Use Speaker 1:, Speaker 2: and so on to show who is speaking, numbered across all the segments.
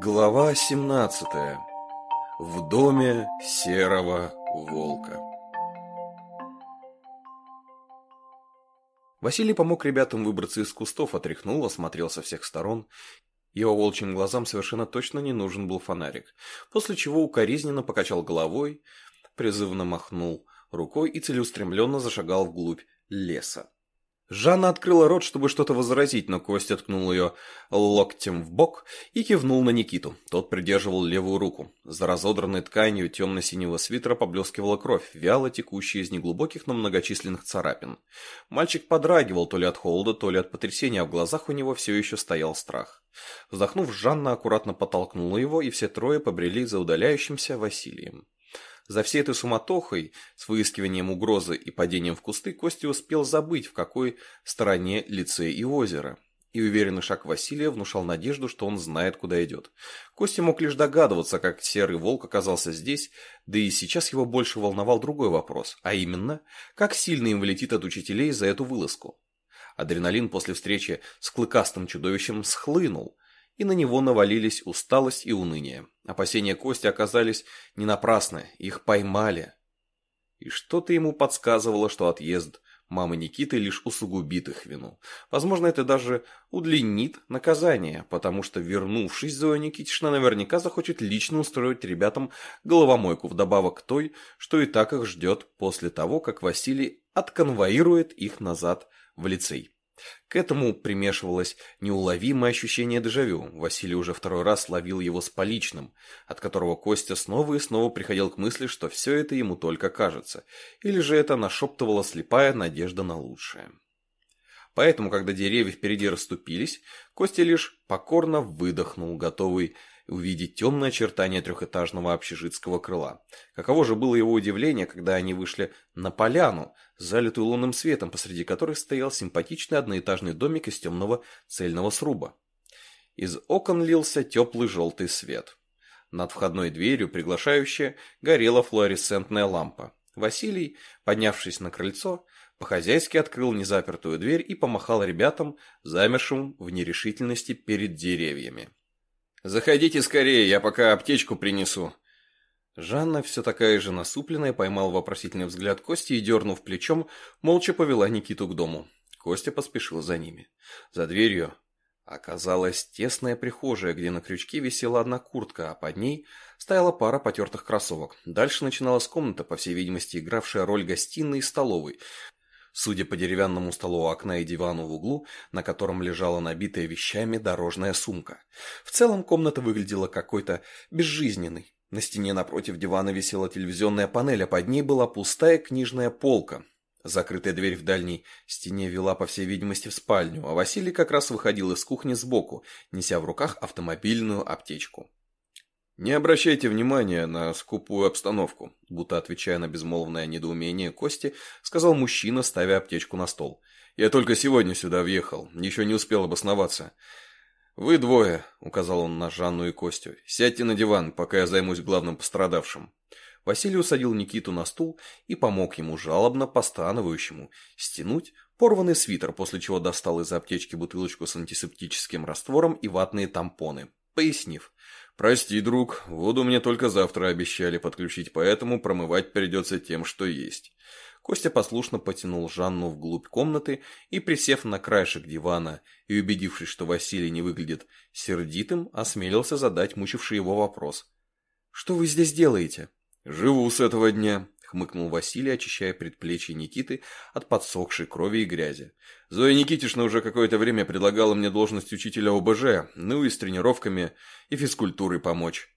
Speaker 1: Глава 17. В доме серого волка. Василий помог ребятам выбраться из кустов, отряхнул, осмотрел со всех сторон. Его волчьим глазам совершенно точно не нужен был фонарик, после чего укоризненно покачал головой, призывно махнул рукой и целеустремленно зашагал вглубь леса. Жанна открыла рот, чтобы что-то возразить, но Костя ткнул ее локтем в бок и кивнул на Никиту. Тот придерживал левую руку. За разодранной тканью темно-синего свитера поблескивала кровь, вяло текущая из неглубоких, но многочисленных царапин. Мальчик подрагивал то ли от холода, то ли от потрясения, а в глазах у него все еще стоял страх. Вздохнув, Жанна аккуратно подтолкнула его, и все трое побрели за удаляющимся Василием. За всей этой суматохой, с выискиванием угрозы и падением в кусты, Костя успел забыть, в какой стороне лицей и озеро. И уверенный шаг Василия внушал надежду, что он знает, куда идет. Костя мог лишь догадываться, как серый волк оказался здесь, да и сейчас его больше волновал другой вопрос, а именно, как сильно им влетит от учителей за эту вылазку. Адреналин после встречи с клыкастым чудовищем схлынул – и на него навалились усталость и уныние. Опасения Кости оказались не напрасны, их поймали. И что-то ему подсказывало, что отъезд мамы Никиты лишь усугубит их вину. Возможно, это даже удлинит наказание, потому что, вернувшись, Зоя Никитична наверняка захочет лично устроить ребятам головомойку вдобавок к той, что и так их ждет после того, как Василий отконвоирует их назад в лицей. К этому примешивалось неуловимое ощущение дежавю. Василий уже второй раз ловил его с поличным, от которого Костя снова и снова приходил к мысли, что все это ему только кажется, или же это нашептывала слепая надежда на лучшее. Поэтому, когда деревья впереди расступились, Костя лишь покорно выдохнул, готовый увидеть темное очертание трехэтажного общежитского крыла. Каково же было его удивление, когда они вышли на поляну, залитую лунным светом, посреди которой стоял симпатичный одноэтажный домик из темного цельного сруба. Из окон лился теплый желтый свет. Над входной дверью, приглашающая, горела флуоресцентная лампа. Василий, поднявшись на крыльцо, по-хозяйски открыл незапертую дверь и помахал ребятам, замершим в нерешительности перед деревьями. «Заходите скорее, я пока аптечку принесу». Жанна, все такая же насупленная, поймал вопросительный взгляд Кости и, дернув плечом, молча повела Никиту к дому. Костя поспешил за ними. За дверью оказалась тесная прихожая, где на крючке висела одна куртка, а под ней стояла пара потертых кроссовок. Дальше начиналась комната, по всей видимости, игравшая роль гостиной и столовой, Судя по деревянному столу окна и дивану в углу, на котором лежала набитая вещами дорожная сумка. В целом комната выглядела какой-то безжизненной. На стене напротив дивана висела телевизионная панель, а под ней была пустая книжная полка. Закрытая дверь в дальней стене вела, по всей видимости, в спальню, а Василий как раз выходил из кухни сбоку, неся в руках автомобильную аптечку. «Не обращайте внимания на скупую обстановку», будто отвечая на безмолвное недоумение Кости, сказал мужчина, ставя аптечку на стол. «Я только сегодня сюда въехал, еще не успел обосноваться». «Вы двое», — указал он на Жанну и Костю, — «сядьте на диван, пока я займусь главным пострадавшим». Василий усадил Никиту на стул и помог ему, жалобно постановающему, стянуть порванный свитер, после чего достал из аптечки бутылочку с антисептическим раствором и ватные тампоны, пояснив. «Прости, друг, воду мне только завтра обещали подключить, поэтому промывать придется тем, что есть». Костя послушно потянул Жанну вглубь комнаты и, присев на краешек дивана и убедившись, что Василий не выглядит сердитым, осмелился задать мучивший его вопрос. «Что вы здесь делаете?» «Живу с этого дня хмыкнул Василий, очищая предплечье Никиты от подсохшей крови и грязи. Зоя Никитична уже какое-то время предлагала мне должность учителя ОБЖ, ну и с тренировками и физкультурой помочь.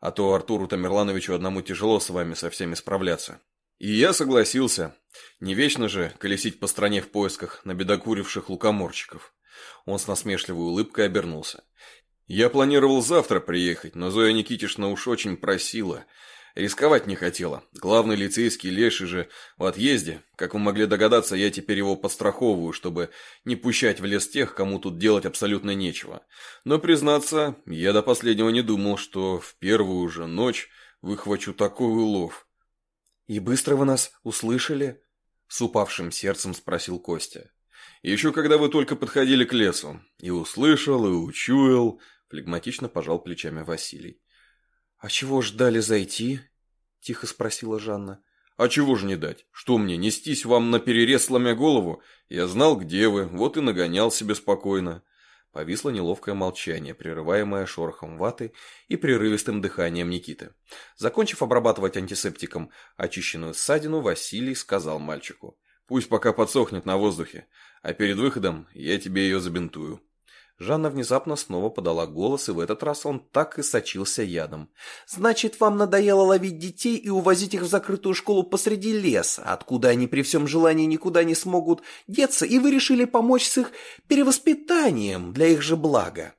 Speaker 1: А то Артуру Тамерлановичу одному тяжело с вами со всеми справляться. И я согласился. Не вечно же колесить по стране в поисках набедокуривших лукоморчиков. Он с насмешливой улыбкой обернулся. Я планировал завтра приехать, но Зоя Никитична уж очень просила – Рисковать не хотела. Главный лицейский Леший же в отъезде. Как вы могли догадаться, я теперь его подстраховываю, чтобы не пущать в лес тех, кому тут делать абсолютно нечего. Но, признаться, я до последнего не думал, что в первую же ночь выхвачу такой улов. «И быстро вы нас услышали?» С упавшим сердцем спросил Костя. «Еще когда вы только подходили к лесу. И услышал, и учуял», флегматично пожал плечами Василий. «А чего ждали зайти?» – тихо спросила Жанна. «А чего же не дать? Что мне, нестись вам на перерез, сломя голову? Я знал, где вы, вот и нагонял себе спокойно». Повисло неловкое молчание, прерываемое шорохом ваты и прерывистым дыханием Никиты. Закончив обрабатывать антисептиком очищенную ссадину, Василий сказал мальчику. «Пусть пока подсохнет на воздухе, а перед выходом я тебе ее забинтую». Жанна внезапно снова подала голос, и в этот раз он так и сочился ядом. «Значит, вам надоело ловить детей и увозить их в закрытую школу посреди леса, откуда они при всем желании никуда не смогут деться, и вы решили помочь с их перевоспитанием для их же блага?»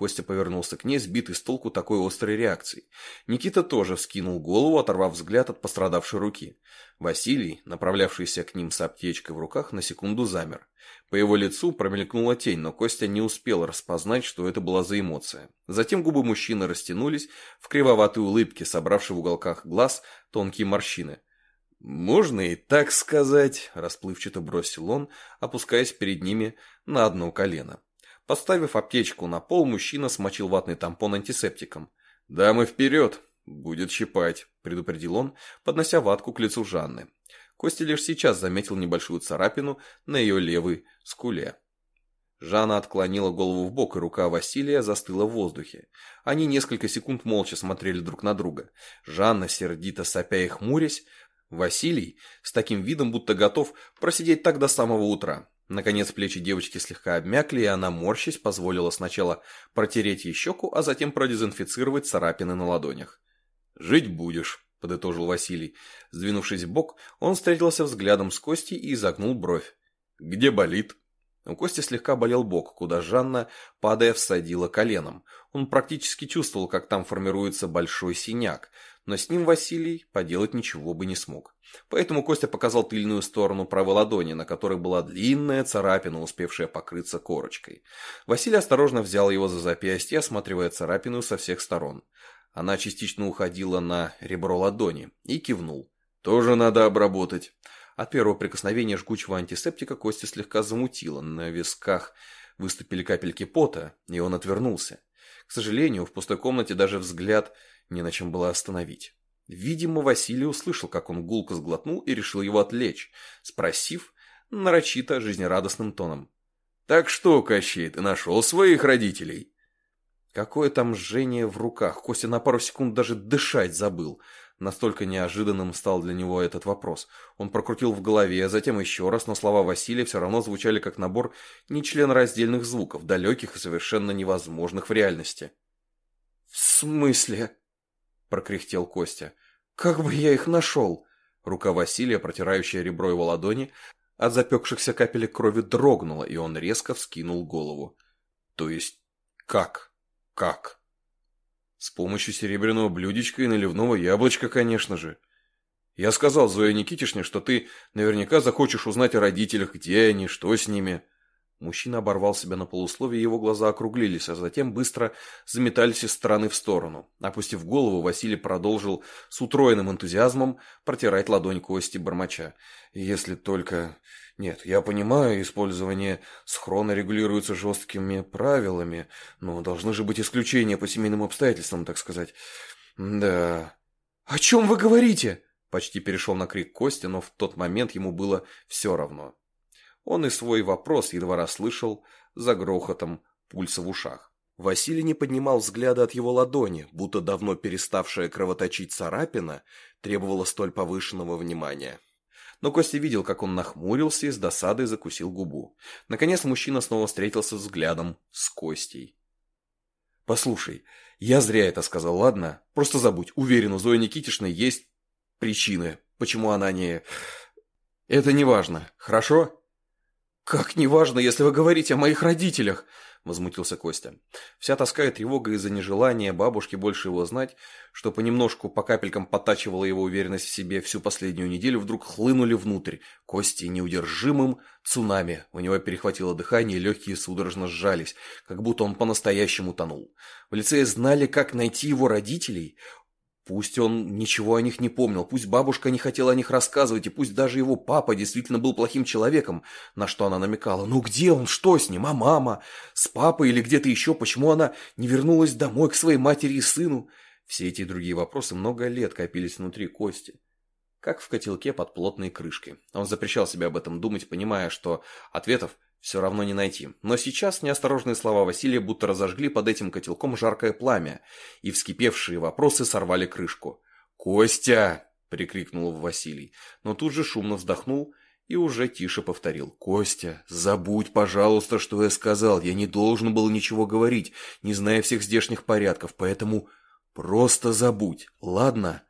Speaker 1: Костя повернулся к ней, сбитый с толку такой острой реакцией. Никита тоже вскинул голову, оторвав взгляд от пострадавшей руки. Василий, направлявшийся к ним с аптечкой в руках, на секунду замер. По его лицу промелькнула тень, но Костя не успел распознать, что это была за эмоция. Затем губы мужчины растянулись в кривоватой улыбке, собравшей в уголках глаз тонкие морщины. «Можно и так сказать», – расплывчато бросил он, опускаясь перед ними на одно колено. Поставив аптечку на пол, мужчина смочил ватный тампон антисептиком. «Дамы вперед! Будет щипать», – предупредил он, поднося ватку к лицу Жанны. Костя лишь сейчас заметил небольшую царапину на ее левой скуле. Жанна отклонила голову в бок, и рука Василия застыла в воздухе. Они несколько секунд молча смотрели друг на друга. Жанна, сердито сопя и хмурясь, Василий с таким видом, будто готов просидеть так до самого утра. Наконец плечи девочки слегка обмякли, и она, морщись, позволила сначала протереть ей щеку, а затем продезинфицировать царапины на ладонях. «Жить будешь», – подытожил Василий. Сдвинувшись бок, он встретился взглядом с Костей и изогнул бровь. «Где болит?» У Кости слегка болел бок, куда Жанна, падая, всадила коленом. Он практически чувствовал, как там формируется большой синяк, но с ним Василий поделать ничего бы не смог. Поэтому Костя показал тыльную сторону правой ладони, на которой была длинная царапина, успевшая покрыться корочкой. Василий осторожно взял его за запястье, осматривая царапину со всех сторон. Она частично уходила на ребро ладони, и кивнул. «Тоже надо обработать». От первого прикосновения жгучего антисептика Костя слегка замутило, на висках выступили капельки пота, и он отвернулся. К сожалению, в пустой комнате даже взгляд не на чем было остановить. Видимо, Василий услышал, как он гулко сглотнул и решил его отвлечь, спросив нарочито жизнерадостным тоном. «Так что, Кощей, ты нашел своих родителей?» Какое там жжение в руках, Костя на пару секунд даже дышать забыл. Настолько неожиданным стал для него этот вопрос. Он прокрутил в голове, а затем еще раз, но слова Василия все равно звучали как набор нечленораздельных звуков, далеких и совершенно невозможных в реальности. «В смысле?» Прокряхтел Костя. «Как бы я их нашел?» Рука Василия, протирающая ребро его ладони, от запекшихся капелек крови дрогнула, и он резко вскинул голову. «То есть как? Как?» «С помощью серебряного блюдечка и наливного яблочка, конечно же. Я сказал Зое Никитишне, что ты наверняка захочешь узнать о родителях, где они, что с ними». Мужчина оборвал себя на полусловие, его глаза округлились, а затем быстро заметались из стороны в сторону. Опустив голову, Василий продолжил с утроенным энтузиазмом протирать ладонь кости бормоча. «Если только...» «Нет, я понимаю, использование схрона регулируется жесткими правилами, но должны же быть исключения по семейным обстоятельствам, так сказать. Да...» «О чем вы говорите?» Почти перешел на крик Костя, но в тот момент ему было все равно. Он и свой вопрос едва расслышал за грохотом пульса в ушах. Василий не поднимал взгляда от его ладони, будто давно переставшая кровоточить царапина требовала столь повышенного внимания. Но Костя видел, как он нахмурился и с досадой закусил губу. Наконец мужчина снова встретился взглядом с Костей. «Послушай, я зря это сказал, ладно? Просто забудь. Уверен, у Зои Никитишны есть причины, почему она не... Это не важно, хорошо?» «Как неважно, если вы говорите о моих родителях!» – возмутился Костя. Вся тоска и тревога из-за нежелания бабушки больше его знать, что понемножку по капелькам подтачивала его уверенность в себе всю последнюю неделю, вдруг хлынули внутрь. Кости неудержимым цунами. У него перехватило дыхание, легкие судорожно сжались, как будто он по-настоящему тонул. В лице знали, как найти его родителей. Пусть он ничего о них не помнил, пусть бабушка не хотела о них рассказывать, и пусть даже его папа действительно был плохим человеком, на что она намекала. Ну где он, что с ним, а мама? С папой или где-то еще? Почему она не вернулась домой к своей матери и сыну? Все эти другие вопросы много лет копились внутри Кости. Как в котелке под плотной крышкой. Он запрещал себе об этом думать, понимая, что ответов все равно не найти. Но сейчас неосторожные слова Василия будто разожгли под этим котелком жаркое пламя, и вскипевшие вопросы сорвали крышку. «Костя!» – прикрикнул Василий, но тут же шумно вздохнул и уже тише повторил. «Костя, забудь, пожалуйста, что я сказал. Я не должен был ничего говорить, не зная всех здешних порядков, поэтому просто забудь, ладно?»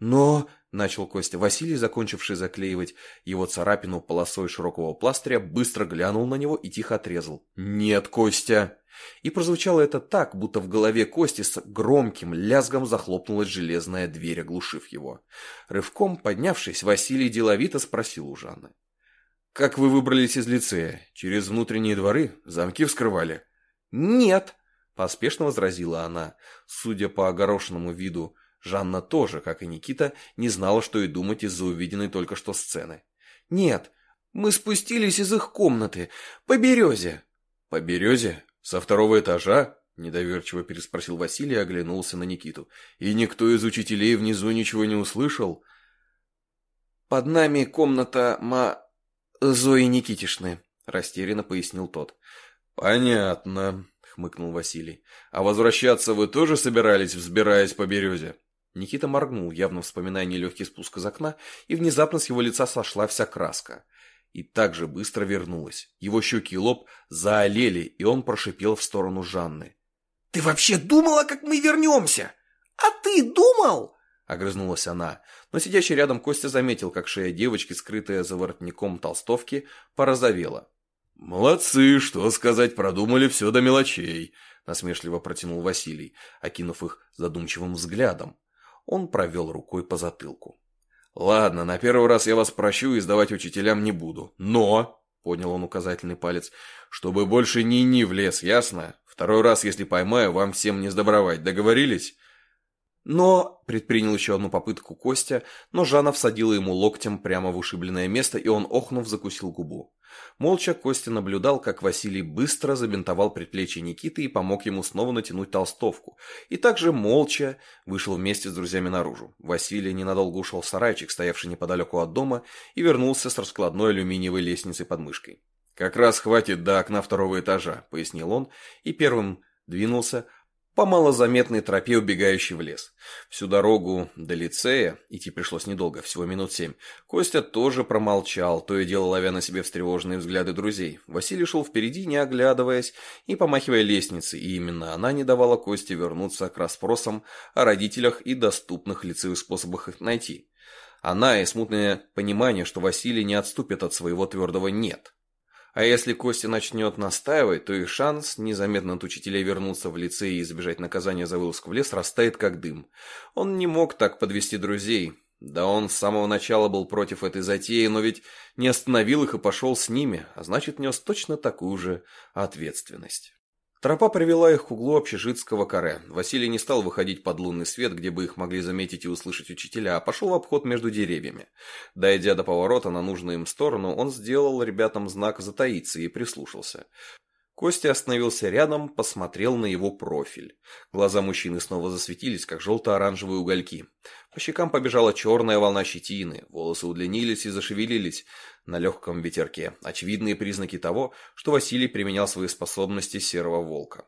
Speaker 1: «Но...» — начал Костя. Василий, закончивший заклеивать его царапину полосой широкого пластыря, быстро глянул на него и тихо отрезал. «Нет, Костя!» И прозвучало это так, будто в голове Кости с громким лязгом захлопнулась железная дверь, оглушив его. Рывком поднявшись, Василий деловито спросил у Жанны. «Как вы выбрались из лицея? Через внутренние дворы? Замки вскрывали?» «Нет!» – поспешно возразила она. Судя по огорошенному виду Жанна тоже, как и Никита, не знала, что и думать из-за увиденной только что сцены. «Нет, мы спустились из их комнаты. По березе». «По березе? Со второго этажа?» Недоверчиво переспросил Василий и оглянулся на Никиту. «И никто из учителей внизу ничего не услышал?» «Под нами комната ма... Зои Никитишны», — растерянно пояснил тот. «Понятно», — хмыкнул Василий. «А возвращаться вы тоже собирались, взбираясь по березе?» Никита моргнул, явно вспоминая нелегкий спуск из окна, и внезапно с его лица сошла вся краска. И так же быстро вернулась. Его щеки и лоб заолели, и он прошипел в сторону Жанны. «Ты вообще думала, как мы вернемся? А ты думал?» Огрызнулась она, но сидящий рядом Костя заметил, как шея девочки, скрытая за воротником толстовки, порозовела. «Молодцы, что сказать, продумали все до мелочей», — насмешливо протянул Василий, окинув их задумчивым взглядом. Он провел рукой по затылку. «Ладно, на первый раз я вас прощу и сдавать учителям не буду. Но...» — поднял он указательный палец. «Чтобы больше ни-ни в лес, ясно? Второй раз, если поймаю, вам всем не сдобровать. Договорились?» Но предпринял еще одну попытку Костя, но Жанна всадила ему локтем прямо в ушибленное место, и он, охнув, закусил губу. Молча Костя наблюдал, как Василий быстро забинтовал предплечье Никиты и помог ему снова натянуть толстовку. И также молча вышел вместе с друзьями наружу. Василий ненадолго ушел в сарайчик, стоявший неподалеку от дома, и вернулся с раскладной алюминиевой лестницей под мышкой. «Как раз хватит до окна второго этажа», — пояснил он, и первым двинулся, по малозаметной тропе, убегающей в лес. Всю дорогу до лицея, идти пришлось недолго, всего минут семь, Костя тоже промолчал, то и дело ловя на себе встревоженные взгляды друзей. Василий шел впереди, не оглядываясь и помахивая лестницей, и именно она не давала Косте вернуться к расспросам о родителях и доступных лицевых способах их найти. Она и смутное понимание, что Василий не отступит от своего твердого «нет». А если Костя начнет настаивать, то и шанс незаметно от учителей вернуться в лицей и избежать наказания за вылазку в лес растает как дым. Он не мог так подвести друзей. Да он с самого начала был против этой затеи, но ведь не остановил их и пошел с ними, а значит нес точно такую же ответственность. Тропа привела их к углу общежитского каре. Василий не стал выходить под лунный свет, где бы их могли заметить и услышать учителя, а пошел в обход между деревьями. Дойдя до поворота на нужную им сторону, он сделал ребятам знак затаиться и прислушался. Костя остановился рядом, посмотрел на его профиль. Глаза мужчины снова засветились, как желто-оранжевые угольки. По щекам побежала черная волна щетины, волосы удлинились и зашевелились на легком ветерке. Очевидные признаки того, что Василий применял свои способности серого волка.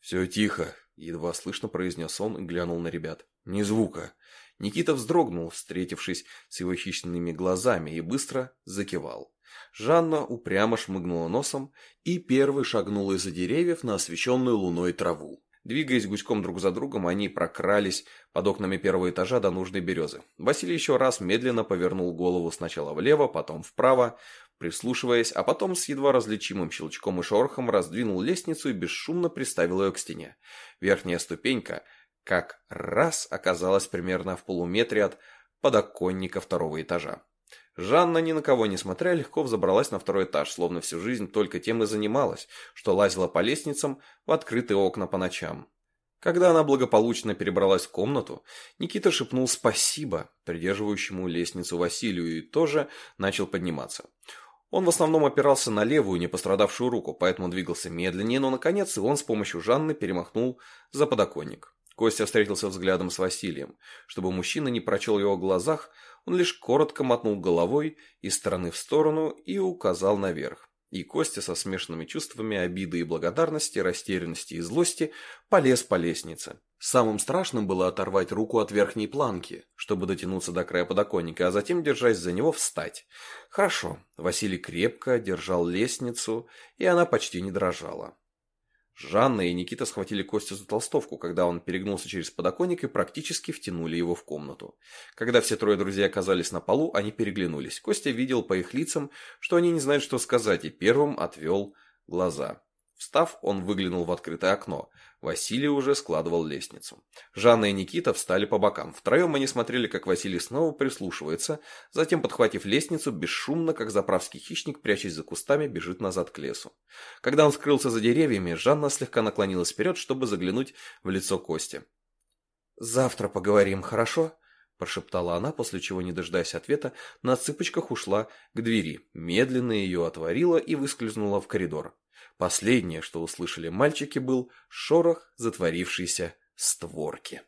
Speaker 1: «Все тихо», — едва слышно произнес он и глянул на ребят. «Ни звука». Никита вздрогнул, встретившись с его хищными глазами, и быстро закивал. Жанна упрямо шмыгнула носом и первой шагнула из-за деревьев на освещенную луной траву. Двигаясь гуськом друг за другом, они прокрались под окнами первого этажа до нужной березы. Василий еще раз медленно повернул голову сначала влево, потом вправо, прислушиваясь, а потом с едва различимым щелчком и шорохом раздвинул лестницу и бесшумно приставил ее к стене. Верхняя ступенька как раз оказалась примерно в полуметре от подоконника второго этажа. Жанна, ни на кого не смотря, легко взобралась на второй этаж, словно всю жизнь только тем и занималась, что лазила по лестницам в открытые окна по ночам. Когда она благополучно перебралась в комнату, Никита шепнул «спасибо» придерживающему лестницу Василию и тоже начал подниматься. Он в основном опирался на левую, не пострадавшую руку, поэтому двигался медленнее, но наконец и он с помощью Жанны перемахнул за подоконник. Костя встретился взглядом с Василием. Чтобы мужчина не прочел его в глазах, он лишь коротко мотнул головой из стороны в сторону и указал наверх. И Костя со смешанными чувствами обиды и благодарности, растерянности и злости полез по лестнице. Самым страшным было оторвать руку от верхней планки, чтобы дотянуться до края подоконника, а затем, держась за него, встать. Хорошо, Василий крепко держал лестницу, и она почти не дрожала. Жанна и Никита схватили Костю за толстовку, когда он перегнулся через подоконник и практически втянули его в комнату. Когда все трое друзей оказались на полу, они переглянулись. Костя видел по их лицам, что они не знают, что сказать, и первым отвел глаза. Встав, он выглянул в открытое окно. Василий уже складывал лестницу. Жанна и Никита встали по бокам. Втроем они смотрели, как Василий снова прислушивается, затем, подхватив лестницу, бесшумно, как заправский хищник, прячась за кустами, бежит назад к лесу. Когда он скрылся за деревьями, Жанна слегка наклонилась вперед, чтобы заглянуть в лицо Кости. «Завтра поговорим, хорошо?» – прошептала она, после чего, не дожидаясь ответа, на цыпочках ушла к двери, медленно ее отворила и выскользнула в коридор. Последнее, что услышали мальчики, был шорох затворившейся створки.